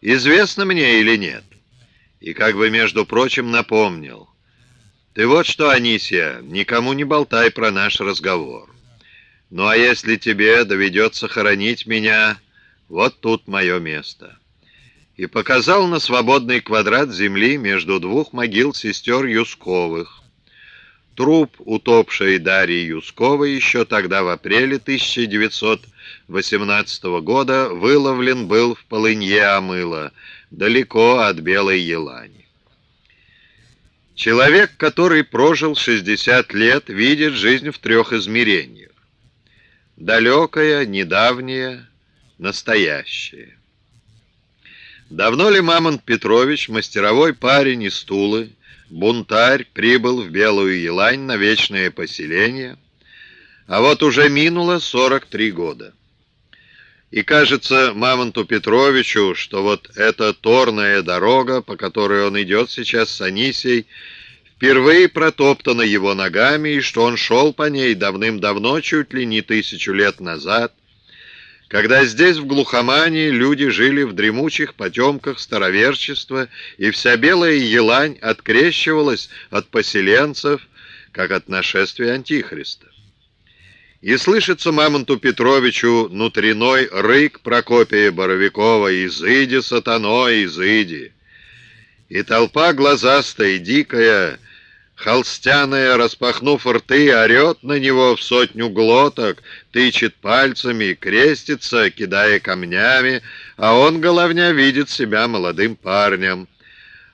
Известно мне или нет? И как бы, между прочим, напомнил. Ты вот что, Анисия, никому не болтай про наш разговор. Ну а если тебе доведется хоронить меня, вот тут мое место. И показал на свободный квадрат земли между двух могил сестер Юсковых. Труп утопшей Дарьи Юсковой еще тогда в апреле 1918 года выловлен был в полынье Амыла, далеко от Белой Елани. Человек, который прожил 60 лет, видит жизнь в трех измерениях. Далекое, недавнее, настоящее. Давно ли Мамонт Петрович, мастеровой парень из Тулы, бунтарь, прибыл в Белую Елань на вечное поселение, а вот уже минуло 43 года. И кажется Мамонту Петровичу, что вот эта торная дорога, по которой он идет сейчас с Анисией, впервые протоптана его ногами, и что он шел по ней давным-давно, чуть ли не тысячу лет назад, когда здесь, в глухомании, люди жили в дремучих потемках староверчества, и вся белая елань открещивалась от поселенцев, как от нашествия Антихриста. И слышится Мамонту Петровичу внутренной рык Прокопия Боровикова «Изыди, сатано, изыди!» И толпа глазастая дикая, холстяная, распахнув рты, орет на него в сотню глоток, тычет пальцами, крестится, кидая камнями, а он, головня, видит себя молодым парнем.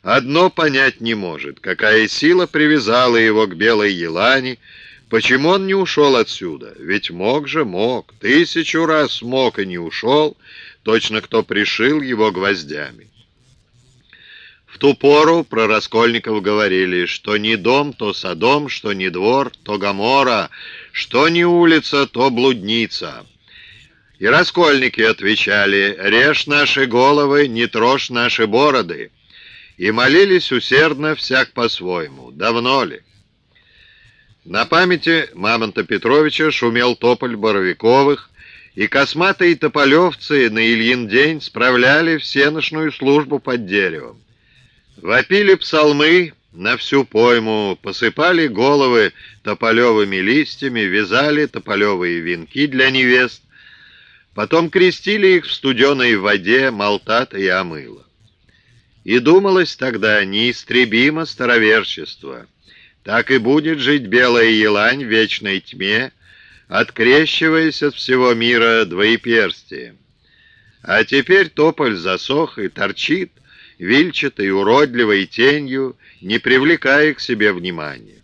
Одно понять не может, какая сила привязала его к белой елани, Почему он не ушел отсюда? Ведь мог же, мог. Тысячу раз мог и не ушел. Точно кто пришил его гвоздями. В ту пору про Раскольников говорили, что не дом, то Содом, что не двор, то Гамора, что не улица, то блудница. И раскольники отвечали, режь наши головы, не трожь наши бороды. И молились усердно всяк по-своему. Давно ли? На памяти Мамонта Петровича шумел тополь Боровиковых, и косматые тополевцы на Ильин день справляли всеношную службу под деревом. Вопили псалмы на всю пойму, посыпали головы тополевыми листьями, вязали тополевые венки для невест, потом крестили их в студеной воде молтата и омыла. И думалось тогда неистребимо староверчество — так и будет жить белая елань в вечной тьме, открещиваясь от всего мира двоеперстием. А теперь тополь засох и торчит, вильчатой, уродливой тенью, не привлекая к себе внимания.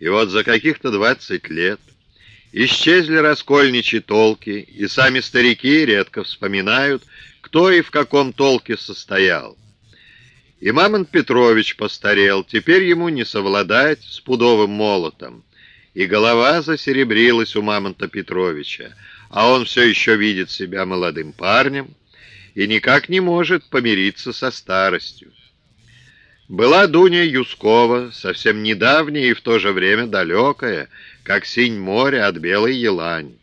И вот за каких-то двадцать лет исчезли раскольничьи толки, и сами старики редко вспоминают, кто и в каком толке состоял. И Мамонт Петрович постарел, теперь ему не совладать с пудовым молотом. И голова засеребрилась у Мамонта Петровича, а он все еще видит себя молодым парнем и никак не может помириться со старостью. Была Дуня Юскова, совсем недавняя и в то же время далекая, как синь моря от белой елани.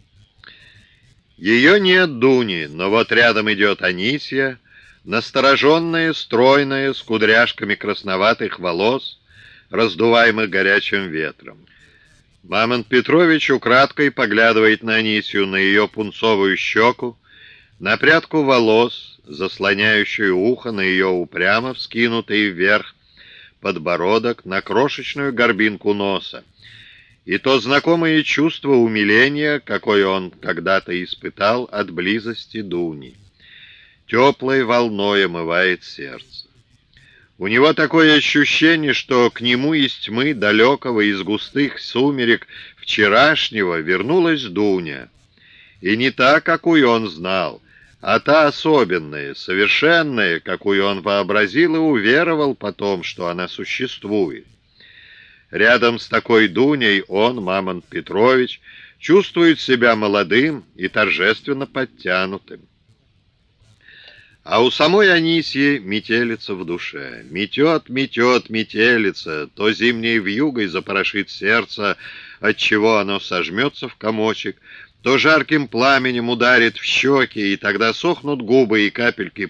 Ее нет Дуни, но вот рядом идет Анисья, настороженная, стройная, с кудряшками красноватых волос, раздуваемых горячим ветром. Мамонт Петрович украдкой поглядывает на Анисию, на ее пунцовую щеку, на прядку волос, заслоняющую ухо, на ее упрямо вскинутый вверх подбородок, на крошечную горбинку носа. И то знакомое чувство умиления, какое он когда-то испытал от близости Дуни теплой волной омывает сердце. У него такое ощущение, что к нему из тьмы далекого, из густых сумерек вчерашнего вернулась Дуня. И не та, какую он знал, а та особенная, совершенная, какую он вообразил и уверовал потом, что она существует. Рядом с такой Дуней он, Мамонт Петрович, чувствует себя молодым и торжественно подтянутым. А у самой Анисьи метелица в душе. Метет, метет, метелица, то зимней вьюгой запорошит сердце, отчего оно сожмется в комочек, то жарким пламенем ударит в щеки, и тогда сохнут губы и капельки